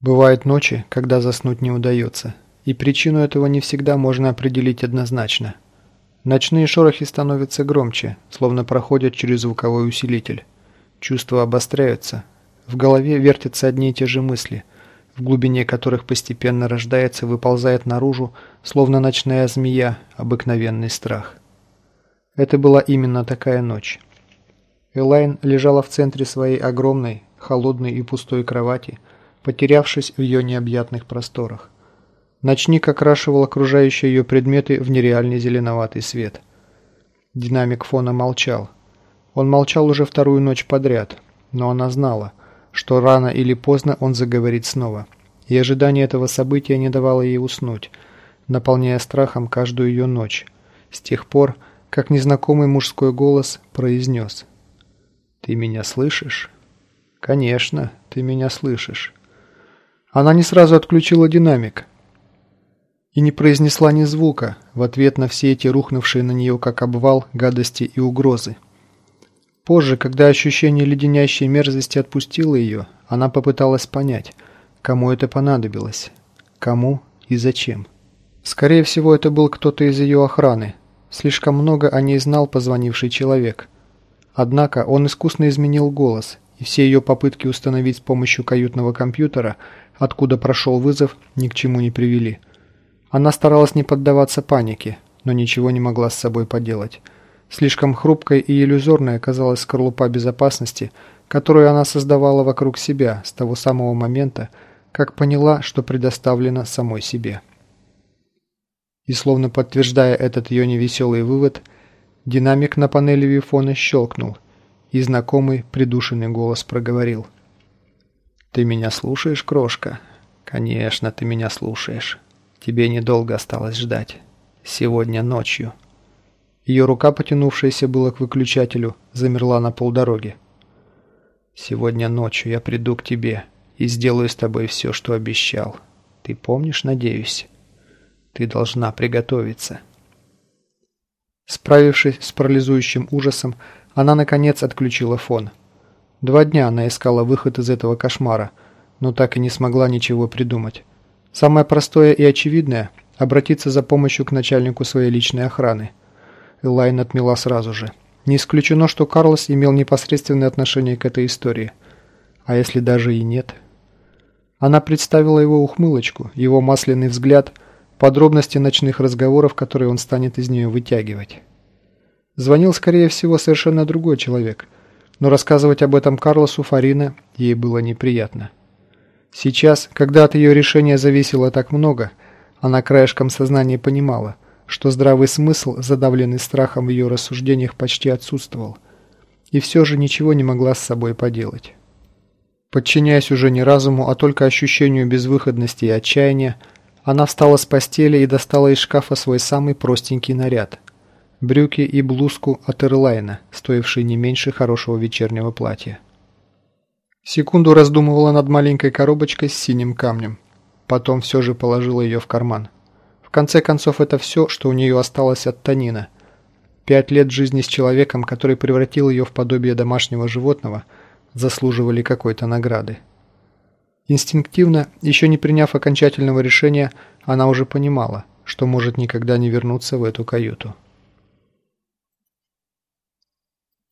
Бывают ночи, когда заснуть не удается, и причину этого не всегда можно определить однозначно. Ночные шорохи становятся громче, словно проходят через звуковой усилитель. Чувства обостряются. В голове вертятся одни и те же мысли, в глубине которых постепенно рождается и выползает наружу, словно ночная змея, обыкновенный страх. Это была именно такая ночь. Элайн лежала в центре своей огромной, холодной и пустой кровати, потерявшись в ее необъятных просторах. Ночник окрашивал окружающие ее предметы в нереальный зеленоватый свет. Динамик фона молчал. Он молчал уже вторую ночь подряд, но она знала, что рано или поздно он заговорит снова. И ожидание этого события не давало ей уснуть, наполняя страхом каждую ее ночь, с тех пор, как незнакомый мужской голос произнес «Ты меня слышишь?» «Конечно, ты меня слышишь». Она не сразу отключила динамик и не произнесла ни звука в ответ на все эти рухнувшие на нее как обвал гадости и угрозы. Позже, когда ощущение леденящей мерзости отпустило ее, она попыталась понять, кому это понадобилось, кому и зачем. Скорее всего, это был кто-то из ее охраны. Слишком много о ней знал позвонивший человек. Однако он искусно изменил голос, и все ее попытки установить с помощью каютного компьютера – откуда прошел вызов, ни к чему не привели. Она старалась не поддаваться панике, но ничего не могла с собой поделать. Слишком хрупкой и иллюзорной оказалась скорлупа безопасности, которую она создавала вокруг себя с того самого момента, как поняла, что предоставлена самой себе. И словно подтверждая этот ее невеселый вывод, динамик на панели вифона щелкнул, и знакомый придушенный голос проговорил – «Ты меня слушаешь, крошка?» «Конечно, ты меня слушаешь. Тебе недолго осталось ждать. Сегодня ночью». Ее рука, потянувшаяся было к выключателю, замерла на полдороги. «Сегодня ночью я приду к тебе и сделаю с тобой все, что обещал. Ты помнишь, надеюсь? Ты должна приготовиться». Справившись с парализующим ужасом, она, наконец, отключила фон. Два дня она искала выход из этого кошмара, но так и не смогла ничего придумать. Самое простое и очевидное – обратиться за помощью к начальнику своей личной охраны. Элайн отмела сразу же. Не исключено, что Карлос имел непосредственное отношение к этой истории. А если даже и нет? Она представила его ухмылочку, его масляный взгляд, подробности ночных разговоров, которые он станет из нее вытягивать. Звонил, скорее всего, совершенно другой человек – но рассказывать об этом Карлосу Фарина ей было неприятно. Сейчас, когда от ее решения зависело так много, она краешком сознания понимала, что здравый смысл, задавленный страхом в ее рассуждениях, почти отсутствовал, и все же ничего не могла с собой поделать. Подчиняясь уже не разуму, а только ощущению безвыходности и отчаяния, она встала с постели и достала из шкафа свой самый простенький наряд – брюки и блузку от Эрлайна, стоившие не меньше хорошего вечернего платья. Секунду раздумывала над маленькой коробочкой с синим камнем. Потом все же положила ее в карман. В конце концов, это все, что у нее осталось от Танина. Пять лет жизни с человеком, который превратил ее в подобие домашнего животного, заслуживали какой-то награды. Инстинктивно, еще не приняв окончательного решения, она уже понимала, что может никогда не вернуться в эту каюту.